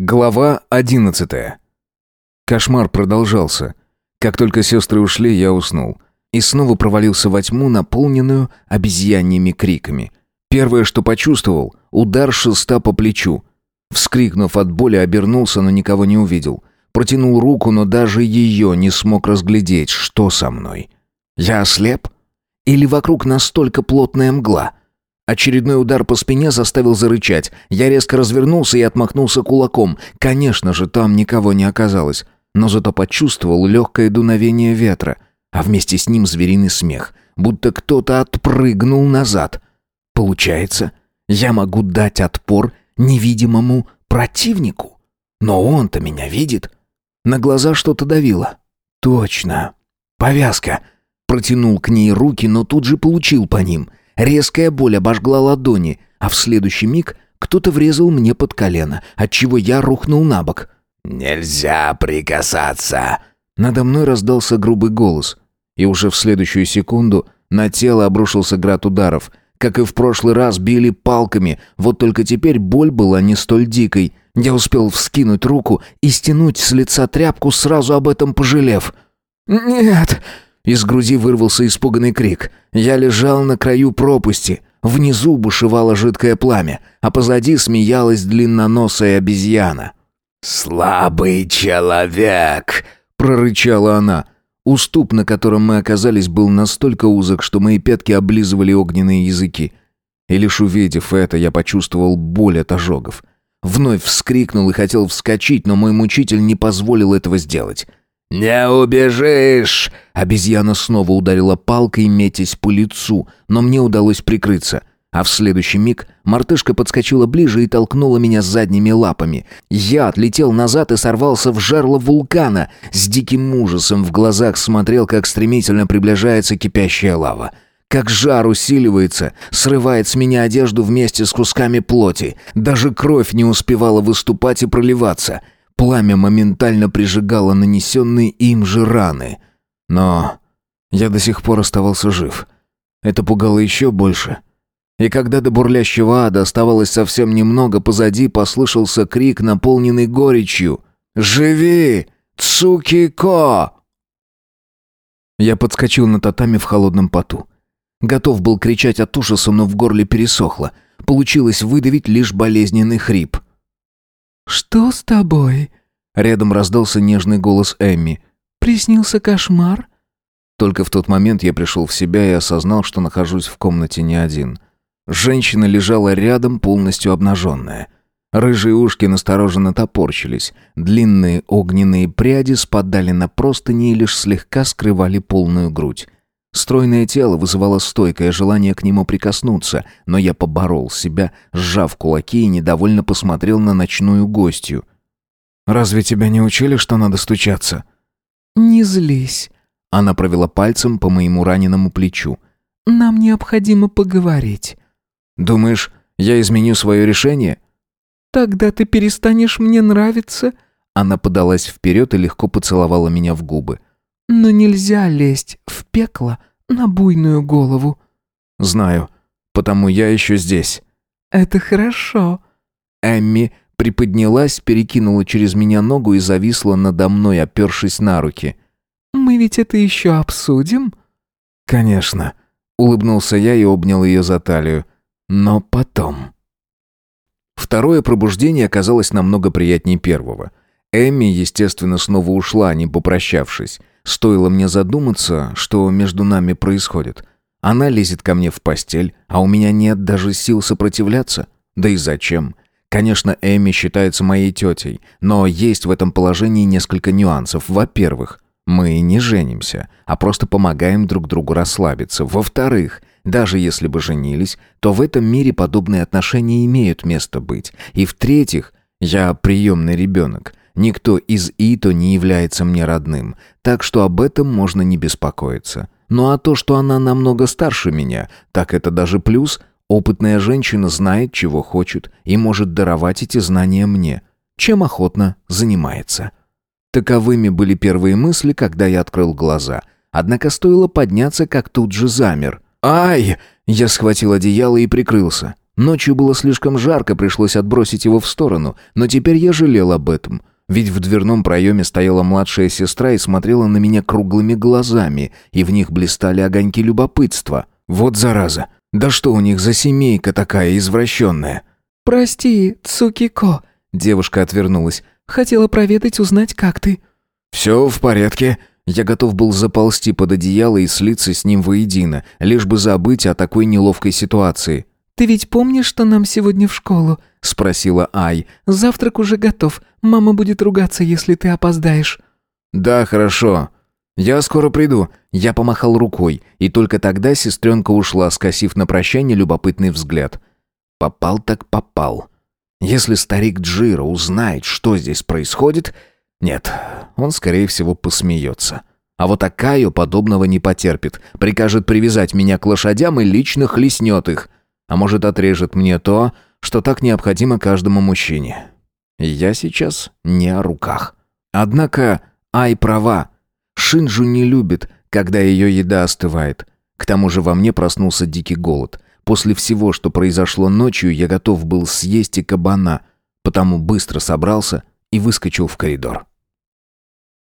Глава одиннадцатая. Кошмар продолжался. Как только сестры ушли, я уснул. И снова провалился во тьму, наполненную обезьяньими криками. Первое, что почувствовал — удар шеста по плечу. Вскрикнув от боли, обернулся, но никого не увидел. Протянул руку, но даже ее не смог разглядеть, что со мной. Я ослеп? Или вокруг настолько плотная мгла? Очередной удар по спине заставил зарычать. Я резко развернулся и отмахнулся кулаком. Конечно же, там никого не оказалось. Но зато почувствовал легкое дуновение ветра, а вместе с ним звериный смех, будто кто-то отпрыгнул назад. Получается, я могу дать отпор невидимому противнику. Но он-то меня видит. На глаза что-то давило. Точно. Повязка. Протянул к ней руки, но тут же получил по ним. Резкая боль обожгла ладони, а в следующий миг кто-то врезал мне под колено, отчего я рухнул на бок. «Нельзя прикасаться!» Надо мной раздался грубый голос, и уже в следующую секунду на тело обрушился град ударов. Как и в прошлый раз, били палками, вот только теперь боль была не столь дикой. Я успел вскинуть руку и стянуть с лица тряпку, сразу об этом пожалев. «Нет!» Из груди вырвался испуганный крик. Я лежал на краю пропасти. Внизу бушевало жидкое пламя, а позади смеялась длинноносая обезьяна. «Слабый человек!» — прорычала она. Уступ, на котором мы оказались, был настолько узок, что мои пятки облизывали огненные языки. И лишь увидев это, я почувствовал боль от ожогов. Вновь вскрикнул и хотел вскочить, но мой мучитель не позволил этого сделать. «Не убежишь!» Обезьяна снова ударила палкой, метясь по лицу, но мне удалось прикрыться. А в следующий миг мартышка подскочила ближе и толкнула меня задними лапами. Я отлетел назад и сорвался в жерло вулкана. С диким ужасом в глазах смотрел, как стремительно приближается кипящая лава. Как жар усиливается, срывает с меня одежду вместе с кусками плоти. Даже кровь не успевала выступать и проливаться — Пламя моментально прижигало нанесенные им же раны. Но я до сих пор оставался жив. Это пугало еще больше. И когда до бурлящего ада оставалось совсем немного, позади послышался крик, наполненный горечью. «Живи! Цуки-ко!» Я подскочил на татами в холодном поту. Готов был кричать от ужаса, но в горле пересохло. Получилось выдавить лишь болезненный хрип. «Что с тобой?» Рядом раздался нежный голос Эмми. «Приснился кошмар?» Только в тот момент я пришел в себя и осознал, что нахожусь в комнате не один. Женщина лежала рядом, полностью обнаженная. Рыжие ушки настороженно топорщились. Длинные огненные пряди спадали на простыни и лишь слегка скрывали полную грудь. Стройное тело вызывало стойкое желание к нему прикоснуться, но я поборол себя, сжав кулаки и недовольно посмотрел на ночную гостью. «Разве тебя не учили, что надо стучаться?» «Не злись». Она провела пальцем по моему раненому плечу. «Нам необходимо поговорить». «Думаешь, я изменю свое решение?» «Тогда ты перестанешь мне нравиться». Она подалась вперед и легко поцеловала меня в губы. Но нельзя лезть в пекло на буйную голову. Знаю, потому я еще здесь. Это хорошо. Эмми приподнялась, перекинула через меня ногу и зависла надо мной, опершись на руки. Мы ведь это еще обсудим? Конечно. Улыбнулся я и обнял ее за талию. Но потом. Второе пробуждение оказалось намного приятнее первого. Эмми, естественно, снова ушла, не попрощавшись. Стоило мне задуматься, что между нами происходит. Она лезет ко мне в постель, а у меня нет даже сил сопротивляться. Да и зачем? Конечно, Эми считается моей тетей, но есть в этом положении несколько нюансов. Во-первых, мы не женимся, а просто помогаем друг другу расслабиться. Во-вторых, даже если бы женились, то в этом мире подобные отношения имеют место быть. И в-третьих, я приемный ребенок. Никто из Ито не является мне родным, так что об этом можно не беспокоиться. Ну а то, что она намного старше меня, так это даже плюс. Опытная женщина знает, чего хочет, и может даровать эти знания мне, чем охотно занимается. Таковыми были первые мысли, когда я открыл глаза. Однако стоило подняться, как тут же замер. «Ай!» Я схватил одеяло и прикрылся. Ночью было слишком жарко, пришлось отбросить его в сторону, но теперь я жалел об этом. Ведь в дверном проеме стояла младшая сестра и смотрела на меня круглыми глазами, и в них блистали огоньки любопытства. Вот зараза! Да что у них за семейка такая извращенная? «Прости, Цукико», — девушка отвернулась. «Хотела проведать, узнать, как ты». «Все в порядке». Я готов был заползти под одеяло и слиться с ним воедино, лишь бы забыть о такой неловкой ситуации. «Ты ведь помнишь, что нам сегодня в школу?» — спросила Ай. «Завтрак уже готов. Мама будет ругаться, если ты опоздаешь». «Да, хорошо. Я скоро приду». Я помахал рукой, и только тогда сестренка ушла, скосив на прощание любопытный взгляд. Попал так попал. Если старик Джиро узнает, что здесь происходит... Нет, он, скорее всего, посмеется. А вот Акаю подобного не потерпит. Прикажет привязать меня к лошадям и лично хлестнет их. А может, отрежет мне то, что так необходимо каждому мужчине. Я сейчас не о руках. Однако Ай права. Шинджу не любит, когда ее еда остывает. К тому же во мне проснулся дикий голод. После всего, что произошло ночью, я готов был съесть и кабана, потому быстро собрался и выскочил в коридор.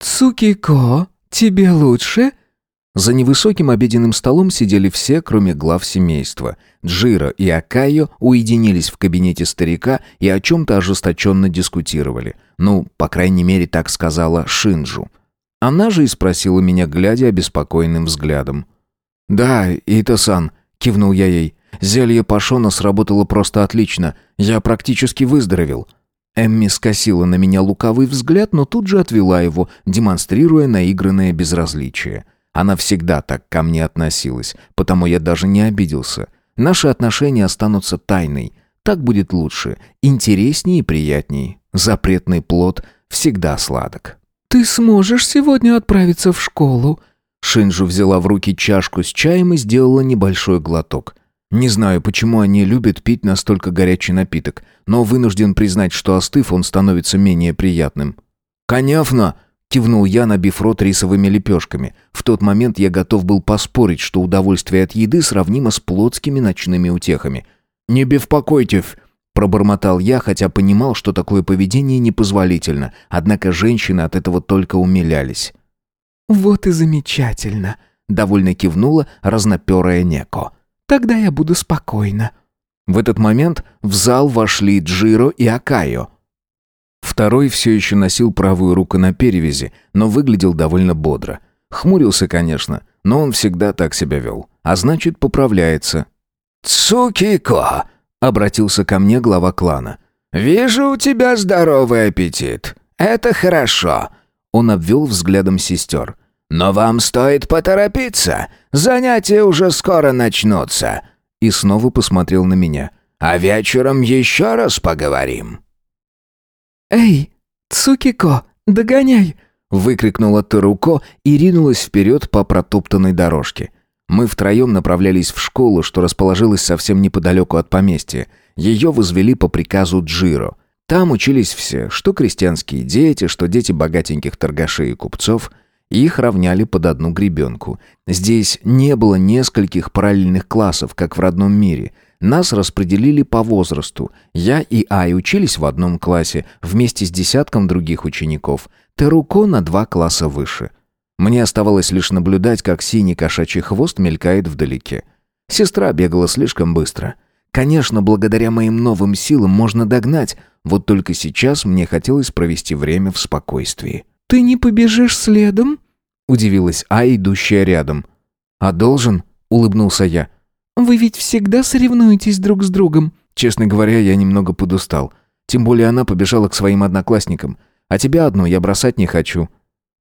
«Цукико, тебе лучше?» За невысоким обеденным столом сидели все, кроме глав семейства. Джира и Акайо уединились в кабинете старика и о чем-то ожесточенно дискутировали. Ну, по крайней мере, так сказала Шинджу. Она же и спросила меня, глядя обеспокоенным взглядом. «Да, Ита-сан», — кивнул я ей. «Зелье Пашона сработало просто отлично. Я практически выздоровел». Эмми скосила на меня лукавый взгляд, но тут же отвела его, демонстрируя наигранное безразличие. Она всегда так ко мне относилась, потому я даже не обиделся. Наши отношения останутся тайной. Так будет лучше, интереснее и приятней. Запретный плод всегда сладок. «Ты сможешь сегодня отправиться в школу?» Шинджу взяла в руки чашку с чаем и сделала небольшой глоток. Не знаю, почему они любят пить настолько горячий напиток, но вынужден признать, что остыв, он становится менее приятным. «Конявно!» Кивнул я, набив рот рисовыми лепешками. В тот момент я готов был поспорить, что удовольствие от еды сравнимо с плотскими ночными утехами. «Не беспокойтесь!» Пробормотал я, хотя понимал, что такое поведение непозволительно. Однако женщины от этого только умилялись. «Вот и замечательно!» Довольно кивнула разноперая Неко. «Тогда я буду спокойна». В этот момент в зал вошли Джиро и Акайо. Второй все еще носил правую руку на перевязи, но выглядел довольно бодро. Хмурился, конечно, но он всегда так себя вел. А значит, поправляется. «Цукико!» — обратился ко мне глава клана. «Вижу у тебя здоровый аппетит. Это хорошо». Он обвел взглядом сестер. «Но вам стоит поторопиться. Занятия уже скоро начнутся». И снова посмотрел на меня. «А вечером еще раз поговорим». «Эй, Цукико, догоняй!» выкрикнула Таруко и ринулась вперед по протоптанной дорожке. Мы втроем направлялись в школу, что расположилась совсем неподалеку от поместья. Ее возвели по приказу Джиро. Там учились все, что крестьянские дети, что дети богатеньких торгашей и купцов. Их равняли под одну гребенку. Здесь не было нескольких параллельных классов, как в родном мире – нас распределили по возрасту. Я и Ай учились в одном классе, вместе с десятком других учеников. Теруко на два класса выше. Мне оставалось лишь наблюдать, как синий кошачий хвост мелькает вдалеке. Сестра бегала слишком быстро. Конечно, благодаря моим новым силам можно догнать, вот только сейчас мне хотелось провести время в спокойствии. «Ты не побежишь следом?» — удивилась Ай, идущая рядом. «А должен?» — улыбнулся я. Вы ведь всегда соревнуетесь друг с другом». Честно говоря, я немного подустал. Тем более она побежала к своим одноклассникам. А тебя одну я бросать не хочу.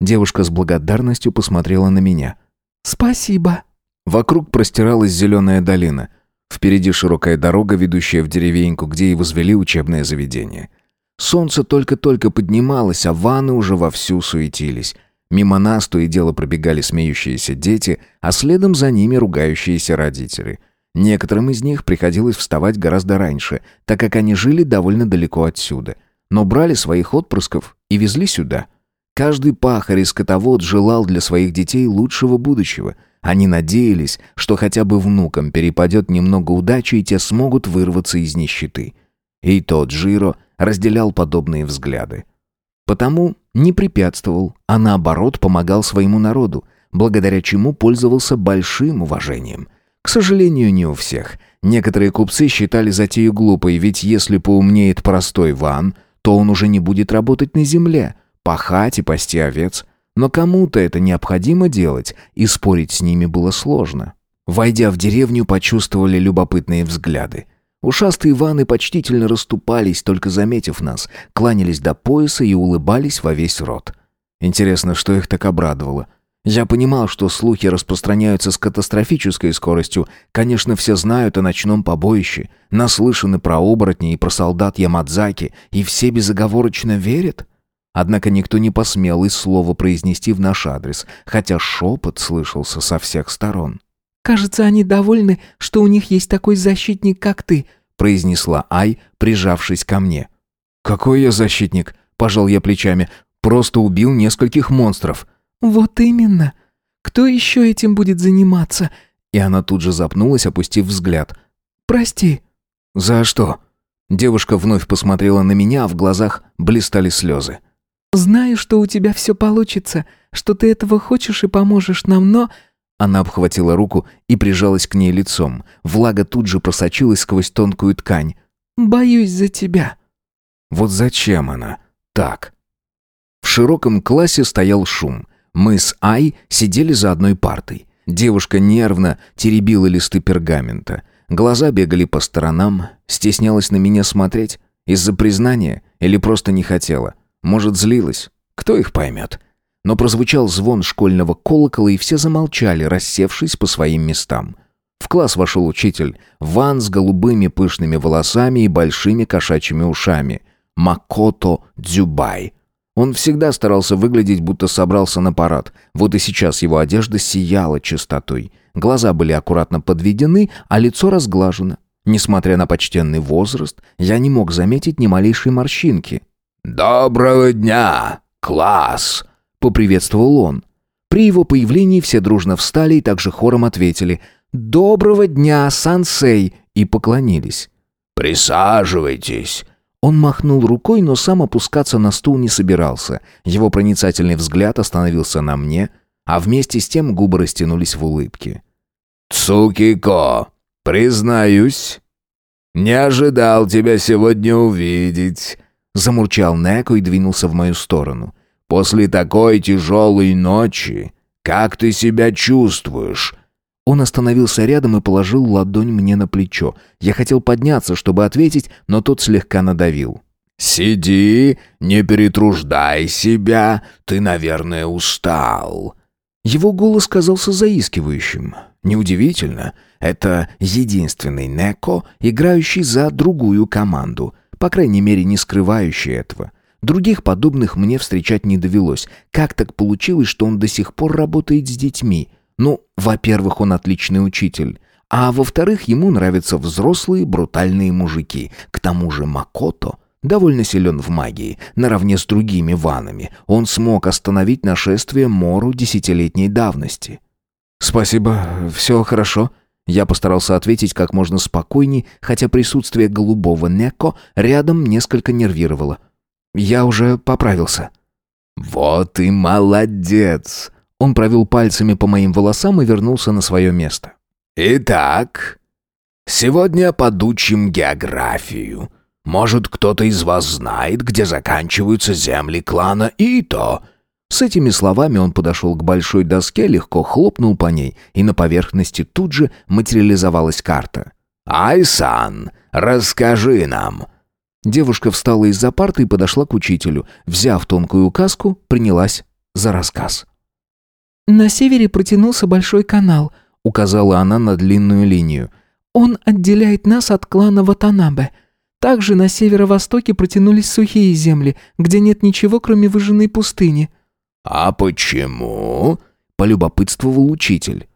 Девушка с благодарностью посмотрела на меня. «Спасибо». Вокруг простиралась зеленая долина. Впереди широкая дорога, ведущая в деревеньку, где и возвели учебное заведение. Солнце только-только поднималось, а ванны уже вовсю суетились. Мимо нас то и дело пробегали смеющиеся дети, а следом за ними ругающиеся родители. Некоторым из них приходилось вставать гораздо раньше, так как они жили довольно далеко отсюда. Но брали своих отпрысков и везли сюда. Каждый пахарь и скотовод желал для своих детей лучшего будущего, Они надеялись, что хотя бы внукам перепадет немного удачи, и те смогут вырваться из нищеты. И тот Джиро разделял подобные взгляды. Потому не препятствовал, а наоборот помогал своему народу, благодаря чему пользовался большим уважением. К сожалению, не у всех. Некоторые купцы считали затею глупой, ведь если поумнеет простой Ван, то он уже не будет работать на земле, пахать и пасти овец. Но кому-то это необходимо делать, и спорить с ними было сложно. Войдя в деревню, почувствовали любопытные взгляды. Ушастые ваны почтительно расступались, только заметив нас, кланялись до пояса и улыбались во весь рот. Интересно, что их так обрадовало. Я понимал, что слухи распространяются с катастрофической скоростью. Конечно, все знают о ночном побоище, наслышаны про оборотни и про солдат Ямадзаки, и все безоговорочно верят. Однако никто не посмел и слова произнести в наш адрес, хотя шепот слышался со всех сторон. «Кажется, они довольны, что у них есть такой защитник, как ты», произнесла Ай, прижавшись ко мне. «Какой я защитник?» – пожал я плечами. «Просто убил нескольких монстров». «Вот именно. Кто еще этим будет заниматься?» И она тут же запнулась, опустив взгляд. «Прости». «За что?» Девушка вновь посмотрела на меня, а в глазах блистали слезы. «Знаю, что у тебя все получится, что ты этого хочешь и поможешь нам, но...» Она обхватила руку и прижалась к ней лицом. Влага тут же просочилась сквозь тонкую ткань. «Боюсь за тебя». Вот зачем она? Так. В широком классе стоял шум. Мы с Ай сидели за одной партой. Девушка нервно теребила листы пергамента. Глаза бегали по сторонам, стеснялась на меня смотреть. Из-за признания или просто не хотела. Может, злилась. Кто их поймет? Но прозвучал звон школьного колокола, и все замолчали, рассевшись по своим местам. В класс вошел учитель, Ван с голубыми пышными волосами и большими кошачьими ушами. Макото Дзюбай. Он всегда старался выглядеть, будто собрался на парад. Вот и сейчас его одежда сияла чистотой. Глаза были аккуратно подведены, а лицо разглажено. Несмотря на почтенный возраст, я не мог заметить ни малейшей морщинки. «Доброго дня, класс!» Поприветствовал он. При его появлении все дружно встали и также хором ответили «Доброго дня, сансей!» и поклонились. «Присаживайтесь!» Он махнул рукой, но сам опускаться на стул не собирался. Его проницательный взгляд остановился на мне, а вместе с тем губы растянулись в улыбке. «Цукико, признаюсь, не ожидал тебя сегодня увидеть», замурчал Неко и двинулся в мою сторону. После такой тяжелой ночи, как ты себя чувствуешь?» Он остановился рядом и положил ладонь мне на плечо. Я хотел подняться, чтобы ответить, но тот слегка надавил. «Сиди, не перетруждай себя, ты, наверное, устал». Его голос казался заискивающим. Неудивительно, это единственный Неко, играющий за другую команду, по крайней мере, не скрывающий этого. Других подобных мне встречать не довелось. Как так получилось, что он до сих пор работает с детьми? Ну, во-первых, он отличный учитель. А во-вторых, ему нравятся взрослые брутальные мужики. К тому же Макото довольно силен в магии, наравне с другими ванами. Он смог остановить нашествие Мору десятилетней давности. «Спасибо, все хорошо», я постарался ответить как можно спокойней, хотя присутствие голубого Неко рядом несколько нервировало. Я уже поправился». «Вот и молодец!» Он провел пальцами по моим волосам и вернулся на свое место. «Итак, сегодня подучим географию. Может, кто-то из вас знает, где заканчиваются земли клана Ито?» С этими словами он подошел к большой доске, легко хлопнул по ней, и на поверхности тут же материализовалась карта. «Айсан, расскажи нам, Девушка встала из-за парты и подошла к учителю. Взяв тонкую указку, принялась за рассказ. «На севере протянулся большой канал», — указала она на длинную линию. «Он отделяет нас от клана Ватанабе. Также на северо-востоке протянулись сухие земли, где нет ничего, кроме выжженной пустыни». «А почему?» — полюбопытствовал учитель.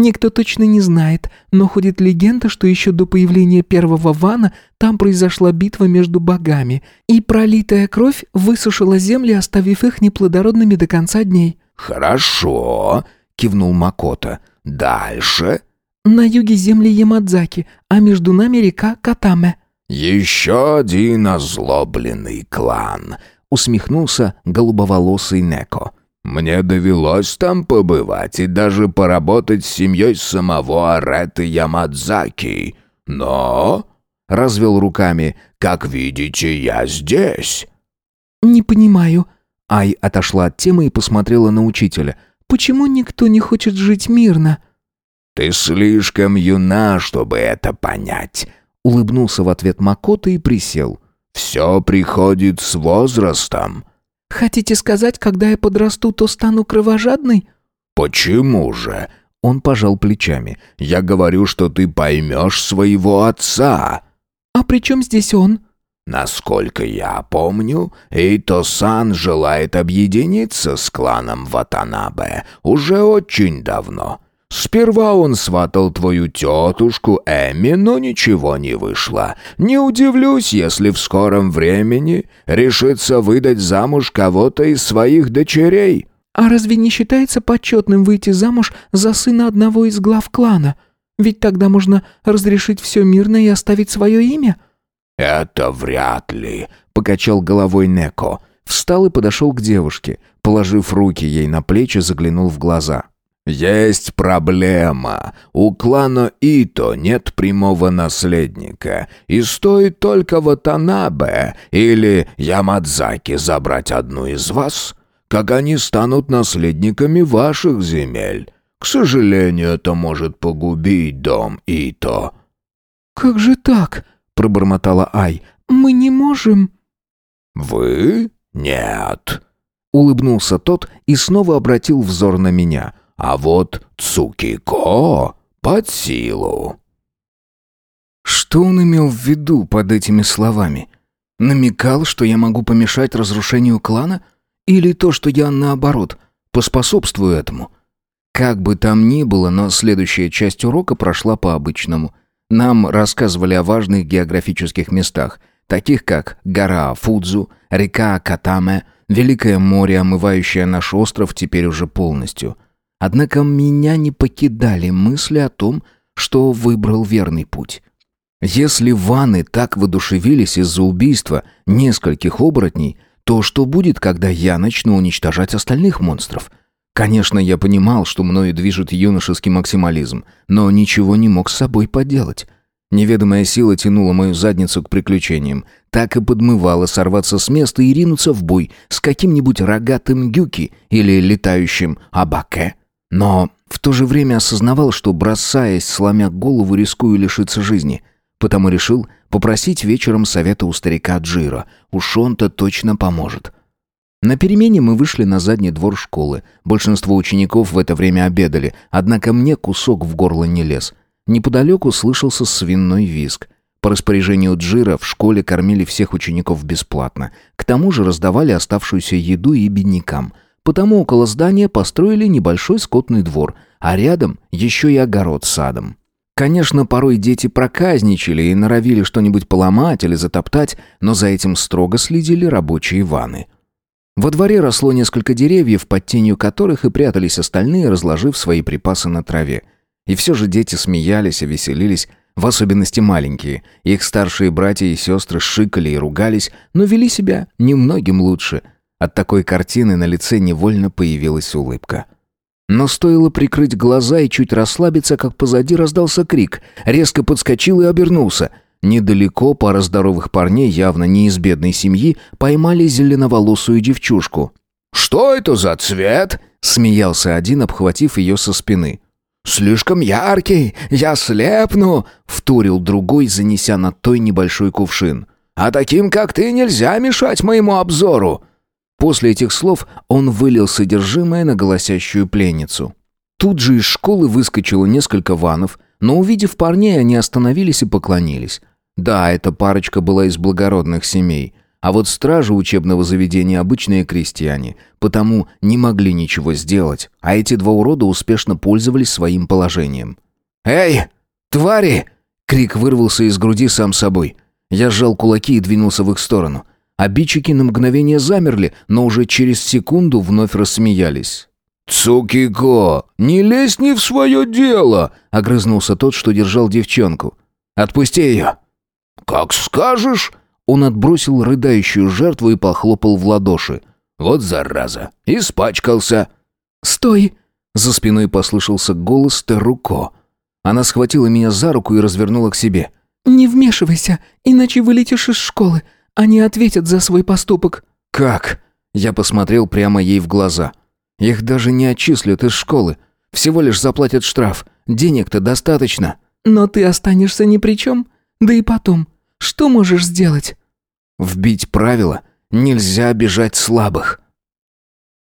Никто точно не знает, но ходит легенда, что еще до появления первого вана там произошла битва между богами, и пролитая кровь высушила земли, оставив их неплодородными до конца дней. «Хорошо», — кивнул Макота. Дальше?» «На юге земли Ямадзаки, а между нами река Катаме». «Еще один озлобленный клан», — усмехнулся голубоволосый Неко. «Мне довелось там побывать и даже поработать с семьей самого Ареты Ямадзаки. Но...» — развел руками. «Как видите, я здесь». «Не понимаю». Ай отошла от темы и посмотрела на учителя. «Почему никто не хочет жить мирно?» «Ты слишком юна, чтобы это понять», — улыбнулся в ответ Макото и присел. «Все приходит с возрастом». «Хотите сказать, когда я подрасту, то стану кровожадной?» «Почему же?» Он пожал плечами. «Я говорю, что ты поймешь своего отца». «А при чем здесь он?» Насколько я помню, Эйто-сан желает объединиться с кланом Ватанабе уже очень давно. Сперва он сватал твою тетушку Эми, но ничего не вышло. Не удивлюсь, если в скором времени решится выдать замуж кого-то из своих дочерей». «А разве не считается почетным выйти замуж за сына одного из глав клана? Ведь тогда можно разрешить все мирно и оставить свое имя?» «Это вряд ли», — покачал головой Неко. Встал и подошел к девушке. Положив руки ей на плечи, заглянул в глаза. «Есть проблема. У клана Ито нет прямого наследника, и стоит только Ватанабе или Ямадзаки забрать одну из вас, как они станут наследниками ваших земель. К сожалению, это может погубить дом Ито». «Как же так?» пробормотала Ай. «Мы не можем...» «Вы? Нет». Улыбнулся тот и снова обратил взор на меня. «А вот Цукико под силу». Что он имел в виду под этими словами? Намекал, что я могу помешать разрушению клана? Или то, что я, наоборот, поспособствую этому? Как бы там ни было, но следующая часть урока прошла по-обычному – нам рассказывали о важных географических местах, таких как гора Фудзу, река Катаме, Великое море, омывающее наш остров теперь уже полностью. Однако меня не покидали мысли о том, что выбрал верный путь. Если ванны так воодушевились из-за убийства нескольких оборотней, то что будет, когда я начну уничтожать остальных монстров? Конечно, я понимал, что мною движет юношеский максимализм, но ничего не мог с собой поделать. Неведомая сила тянула мою задницу к приключениям, так и подмывала сорваться с места и ринуться в бой с каким-нибудь рогатым гюки или летающим абаке. Но в то же время осознавал, что, бросаясь, сломя голову, рискую лишиться жизни. Потому решил попросить вечером совета у старика Джира. Уж он-то точно поможет. На перемене мы вышли на задний двор школы. Большинство учеников в это время обедали, однако мне кусок в горло не лез. Неподалеку слышался свиной визг. По распоряжению Джира в школе кормили всех учеников бесплатно. К тому же раздавали оставшуюся еду и беднякам. Потому около здания построили небольшой скотный двор, а рядом еще и огород с садом. Конечно, порой дети проказничали и норовили что-нибудь поломать или затоптать, но за этим строго следили рабочие ванны. Во дворе росло несколько деревьев, под тенью которых и прятались остальные, разложив свои припасы на траве. И все же дети смеялись и веселились, в особенности маленькие. Их старшие братья и сестры шикали и ругались, но вели себя немногим лучше. От такой картины на лице невольно появилась улыбка. Но стоило прикрыть глаза и чуть расслабиться, как позади раздался крик. Резко подскочил и обернулся — Недалеко пара здоровых парней, явно не из бедной семьи, поймали зеленоволосую девчушку. «Что это за цвет?» — смеялся один, обхватив ее со спины. «Слишком яркий, я слепну!» — вторил другой, занеся над той небольшой кувшин. «А таким, как ты, нельзя мешать моему обзору!» После этих слов он вылил содержимое на голосящую пленницу. Тут же из школы выскочило несколько ванов, но увидев парней, они остановились и поклонились. Да, эта парочка была из благородных семей, а вот стражи учебного заведения обычные крестьяне, потому не могли ничего сделать, а эти два урода успешно пользовались своим положением. «Эй, твари!» — крик вырвался из груди сам собой. Я сжал кулаки и двинулся в их сторону. Обидчики на мгновение замерли, но уже через секунду вновь рассмеялись. «Цукико, не лезь не в свое дело!» — огрызнулся тот, что держал девчонку. «Отпусти ее!» «Как скажешь!» Он отбросил рыдающую жертву и похлопал в ладоши. «Вот зараза! Испачкался!» «Стой!» За спиной послышался голос Теруко. Она схватила меня за руку и развернула к себе. «Не вмешивайся, иначе вылетишь из школы. Они ответят за свой поступок». «Как?» Я посмотрел прямо ей в глаза. «Их даже не отчислят из школы. Всего лишь заплатят штраф. Денег-то достаточно». «Но ты останешься ни при чем. Да и потом, что можешь сделать?» «Вбить правила. Нельзя обижать слабых».